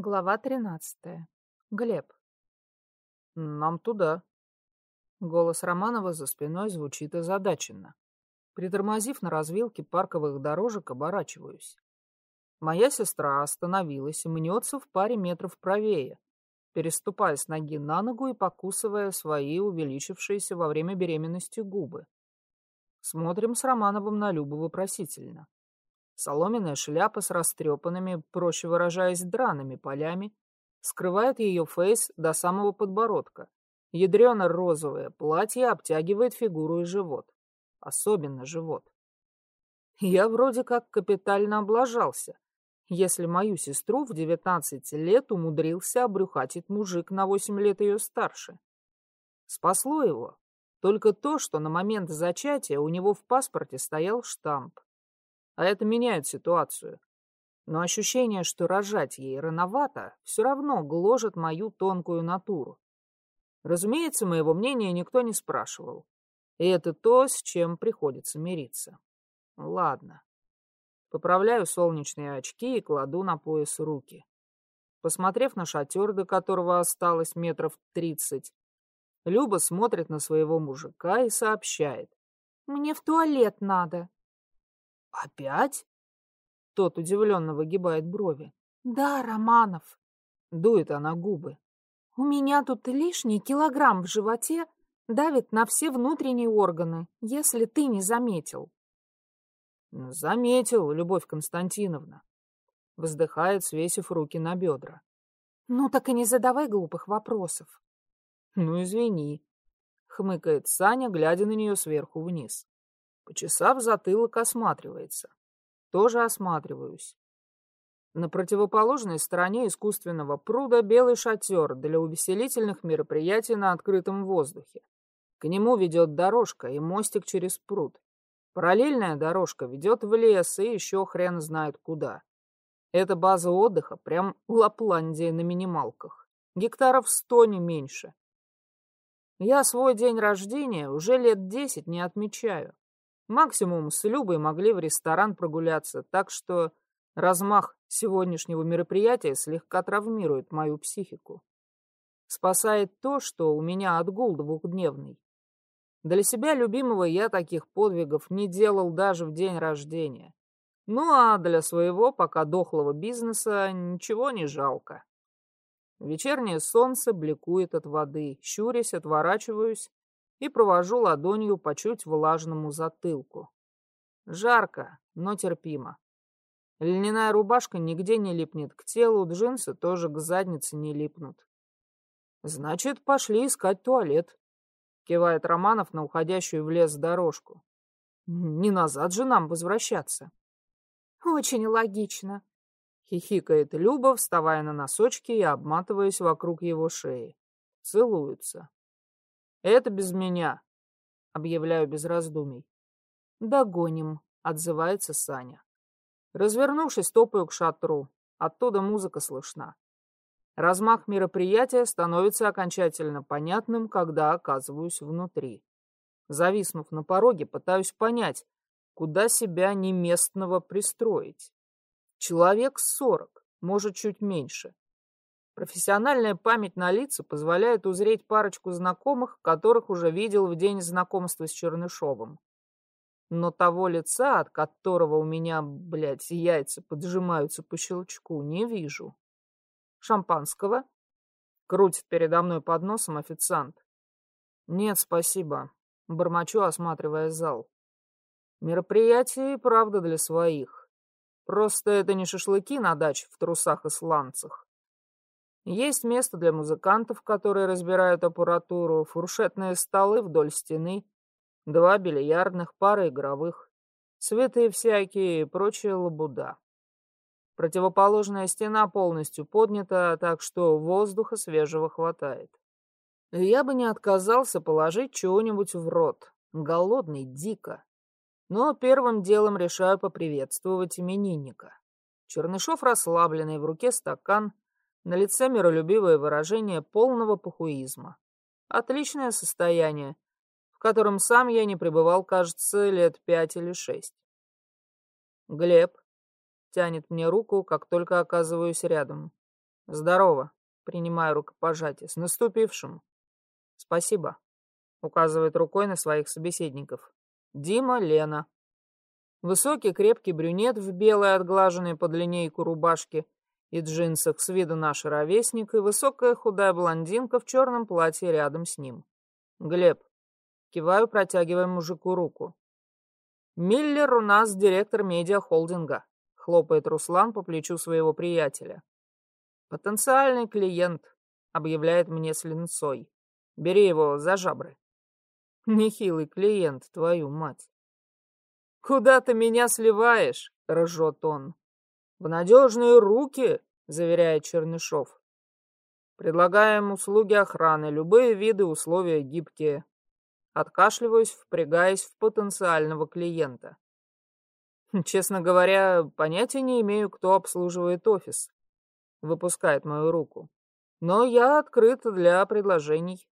Глава тринадцатая. Глеб. «Нам туда». Голос Романова за спиной звучит озадаченно. Притормозив на развилке парковых дорожек, оборачиваюсь. Моя сестра остановилась и мнется в паре метров правее, переступая с ноги на ногу и покусывая свои увеличившиеся во время беременности губы. Смотрим с Романовым на Любу вопросительно. Соломенная шляпа с растрепанными, проще выражаясь, драными полями, скрывает ее фейс до самого подбородка. Ядрено-розовое платье обтягивает фигуру и живот. Особенно живот. Я вроде как капитально облажался, если мою сестру в 19 лет умудрился обрюхатить мужик на 8 лет ее старше. Спасло его только то, что на момент зачатия у него в паспорте стоял штамп а это меняет ситуацию. Но ощущение, что рожать ей рановато, все равно гложет мою тонкую натуру. Разумеется, моего мнения никто не спрашивал. И это то, с чем приходится мириться. Ладно. Поправляю солнечные очки и кладу на пояс руки. Посмотрев на шатер, до которого осталось метров тридцать, Люба смотрит на своего мужика и сообщает. «Мне в туалет надо». «Опять?» Тот удивленно выгибает брови. «Да, Романов». Дует она губы. «У меня тут лишний килограмм в животе давит на все внутренние органы, если ты не заметил». «Заметил, Любовь Константиновна». Вздыхает, свесив руки на бедра. «Ну так и не задавай глупых вопросов». «Ну, извини», — хмыкает Саня, глядя на нее сверху вниз. Почесав затылок, осматривается. Тоже осматриваюсь. На противоположной стороне искусственного пруда белый шатер для увеселительных мероприятий на открытом воздухе. К нему ведет дорожка и мостик через пруд. Параллельная дорожка ведет в лес и еще хрен знает куда. Это база отдыха, прям Лапландия на минималках. Гектаров сто не меньше. Я свой день рождения уже лет десять не отмечаю. Максимум с Любой могли в ресторан прогуляться, так что размах сегодняшнего мероприятия слегка травмирует мою психику. Спасает то, что у меня отгул двухдневный. Для себя любимого я таких подвигов не делал даже в день рождения. Ну а для своего пока дохлого бизнеса ничего не жалко. Вечернее солнце бликует от воды, щурясь, отворачиваюсь и провожу ладонью по чуть влажному затылку. Жарко, но терпимо. Льняная рубашка нигде не липнет к телу, джинсы тоже к заднице не липнут. «Значит, пошли искать туалет», — кивает Романов на уходящую в лес дорожку. «Не назад же нам возвращаться». «Очень логично», — хихикает Люба, вставая на носочки и обматываясь вокруг его шеи. Целуются. Это без меня, объявляю без раздумий. Догоним, отзывается Саня. Развернувшись, топаю к шатру. Оттуда музыка слышна. Размах мероприятия становится окончательно понятным, когда оказываюсь внутри. Зависнув на пороге, пытаюсь понять, куда себя неместного пристроить. Человек сорок, может, чуть меньше. Профессиональная память на лица позволяет узреть парочку знакомых, которых уже видел в день знакомства с Чернышовым. Но того лица, от которого у меня, блядь, яйца поджимаются по щелчку, не вижу. Шампанского? Крутит передо мной под носом официант. Нет, спасибо. Бормочу, осматривая зал. Мероприятие, правда, для своих. Просто это не шашлыки на даче в трусах и сланцах. Есть место для музыкантов, которые разбирают аппаратуру, фуршетные столы вдоль стены, два бильярдных, пара игровых, цветы всякие и прочая лабуда. Противоположная стена полностью поднята, так что воздуха свежего хватает. Я бы не отказался положить чего-нибудь в рот. Голодный, дико. Но первым делом решаю поприветствовать именинника. Чернышов расслабленный, в руке стакан — на лице миролюбивое выражение полного похуизма. Отличное состояние, в котором сам я не пребывал, кажется, лет пять или шесть. Глеб тянет мне руку, как только оказываюсь рядом. Здорово. Принимаю рукопожатие. С наступившим. Спасибо. Указывает рукой на своих собеседников. Дима, Лена. Высокий крепкий брюнет в белой отглаженной под линейку рубашке и джинсах с виду наш ровесник и высокая худая блондинка в черном платье рядом с ним. Глеб. Киваю, протягивая мужику руку. Миллер у нас директор медиа-холдинга. Хлопает Руслан по плечу своего приятеля. Потенциальный клиент, объявляет мне с линцой. Бери его за жабры. Нехилый клиент, твою мать. Куда ты меня сливаешь? Ржет он. В надежные руки, заверяет Чернышов. Предлагаем услуги охраны, любые виды условия гибкие. Откашливаюсь, впрягаясь в потенциального клиента. Честно говоря, понятия не имею, кто обслуживает офис. Выпускает мою руку. Но я открыт для предложений.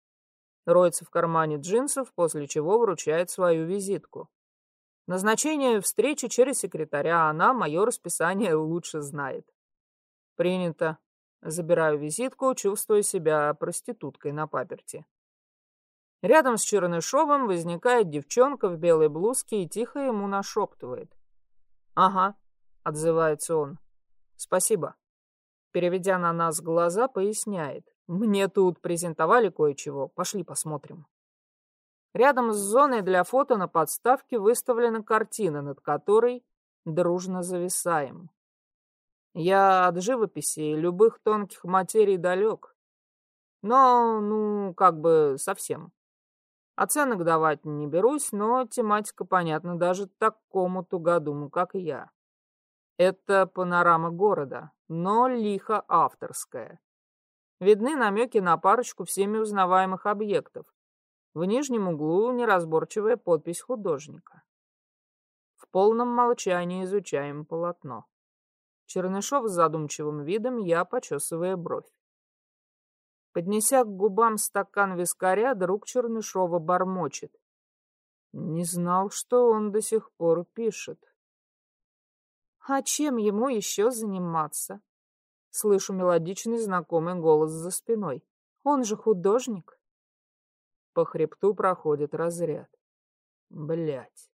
Роется в кармане джинсов, после чего вручает свою визитку. Назначение встречи через секретаря, она мое расписание лучше знает. Принято. Забираю визитку, чувствуя себя проституткой на паперти. Рядом с Чернышовым возникает девчонка в белой блузке и тихо ему нашептывает. «Ага», — отзывается он. «Спасибо». Переведя на нас глаза, поясняет. «Мне тут презентовали кое-чего. Пошли посмотрим». Рядом с зоной для фото на подставке выставлена картина, над которой дружно зависаем. Я от живописи и любых тонких материй далек. Но, ну, как бы совсем. Оценок давать не берусь, но тематика понятна даже такому тугодуму, как я. Это панорама города, но лихо авторская. Видны намеки на парочку всеми узнаваемых объектов, в нижнем углу неразборчивая подпись художника. В полном молчании изучаем полотно. Чернышов с задумчивым видом, я почесывая бровь. Поднеся к губам стакан вискаря, друг Чернышова бормочет. Не знал, что он до сих пор пишет. А чем ему еще заниматься? Слышу мелодичный знакомый голос за спиной. Он же художник. По хребту проходит разряд. Блять.